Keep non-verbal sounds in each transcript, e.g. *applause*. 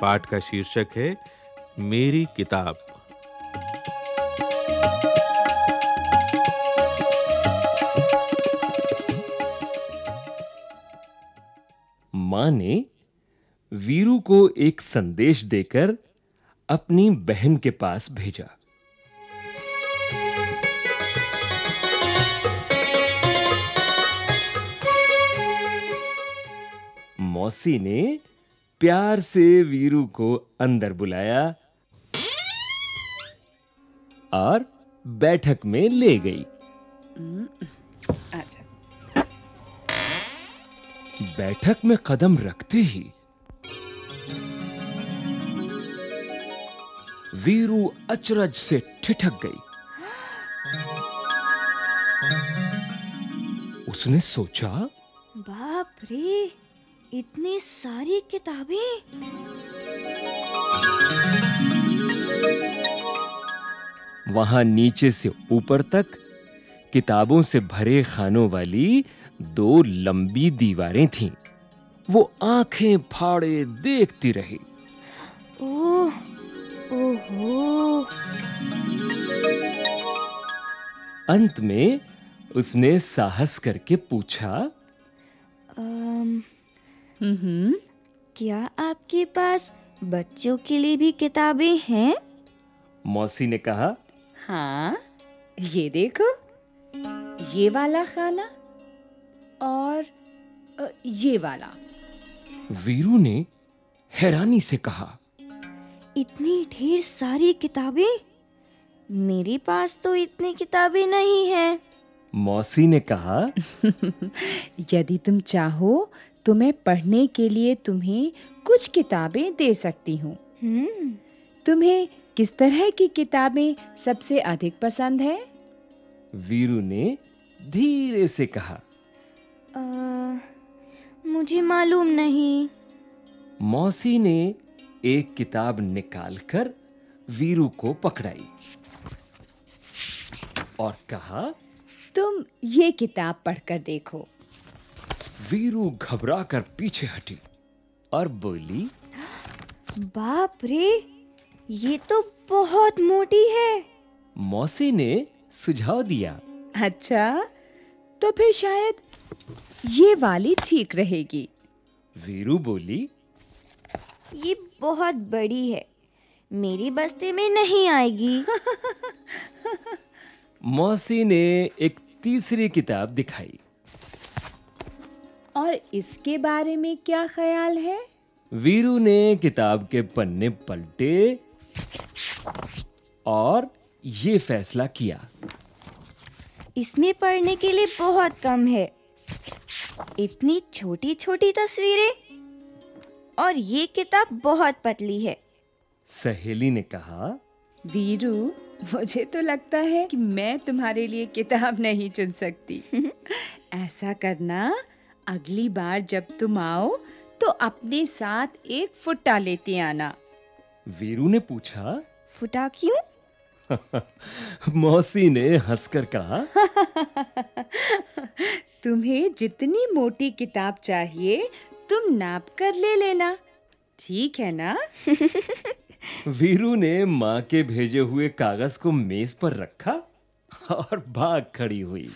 पाठ का शीर्षक है, मेरी किताब। माँ ने वीरू को एक संदेश देकर अपनी बहन के पास भेजा। मौसी ने प्यार से वीरू को अंदर बुलाया और बैठक में ले गई। अच्छा। बैठक में कदम रखते ही वीरू अचरज से ठिठक गई। उसने सोचा बाप रे। इतनी सारी किताबें? वहाँ नीचे से ऊपर तक किताबों से भरे खानों वाली दो लंबी दीवारें थीं। वो आँखें फाड़े देखती रही। ओह ओहो। अंत में उसने साहस करके पूछा अम, हम्म। क्या आपके पास बच्चों के लिए भी किताबें हैं? मौसी ने कहा हाँ ये देखो ये वाला खाना और ये वाला। वीरू ने हैरानी से कहा इतनी ढेर सारी किताबें? मेरे पास तो इतनी किताबें नहीं हैं। मौसी ने कहा *laughs* यदि तुम चाहो तो मैं पढ़ने के लिए तुम्हें कुछ किताबें दे सकती हूँ। हम्म। तुम्हें किस तरह की किताबें सबसे अधिक पसंद है? वीरू ने धीरे से कहा अ, मुझे मालूम नहीं। मौसी ने एक किताब निकालकर वीरू को पकड़ाई और कहा तुम ये किताब पढ़कर देखो। वीरू घबरा कर पीछे हटी और बोली बाप रे ये तो बहुत मोटी है। मौसी ने सुझाव दिया। अच्छा तो फिर शायद ये वाली ठीक रहेगी। वीरू बोली ये बहुत बड़ी है मेरी बस्ते में नहीं आएगी। *laughs* मौसी ने एक तीसरी किताब दिखाई। और इसके बारे में क्या ख्याल है? वीरू ने किताब के पन्ने पलटे और ये फैसला किया। इसमें पढ़ने के लिए बहुत कम है। इतनी छोटी छोटी तस्वीरें और ये किताब बहुत पतली है। सहेली ने कहा वीरू मुझे तो लगता है कि मैं तुम्हारे लिए किताब नहीं चुन सकती। *laughs* ऐसा करना अगली बार जब तुम आओ तो अपने साथ एक फुटा लेते आना। वीरू ने पूछा फुटा क्यों? *laughs* मौसी ने हंसकर कहा *laughs* तुम्हें जितनी मोटी किताब चाहिए तुम नाप कर ले लेना। ठीक है ना? *laughs* वीरू ने माँ के भेजे हुए कागज़ को मेज पर रखा और भाग खड़ी हुई।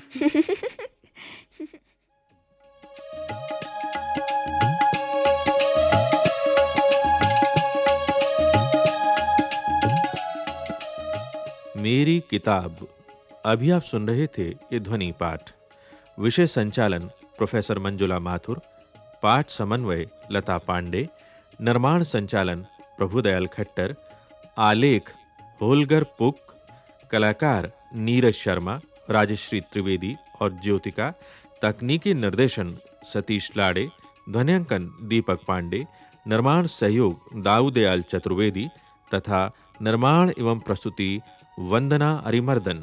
मेरी किताब। अभी आप सुन रहे थे ये ध्वनि पाठ। विषय संचालन प्रोफेसर मंजुला माथुर। पाठ समन्वय लता पांडे। निर्माण संचालन प्रभुदयाल खट्टर। आलेख होलगर पुक। कलाकार नीरज शर्मा, राजश्री त्रिवेदी और ज्योतिका। तकनीकी निर्देशन सतीश लाड़े। ध्वनियांकन दीपक पांडे। निर्माण सहयोग दाऊदयाल चतुर्वेदी तथा निर्माण एवं प्रस्तुति वंदना अरिमर्दन।